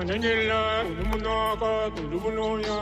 Alemanenilla, Ulumunaka, Ulubunoya,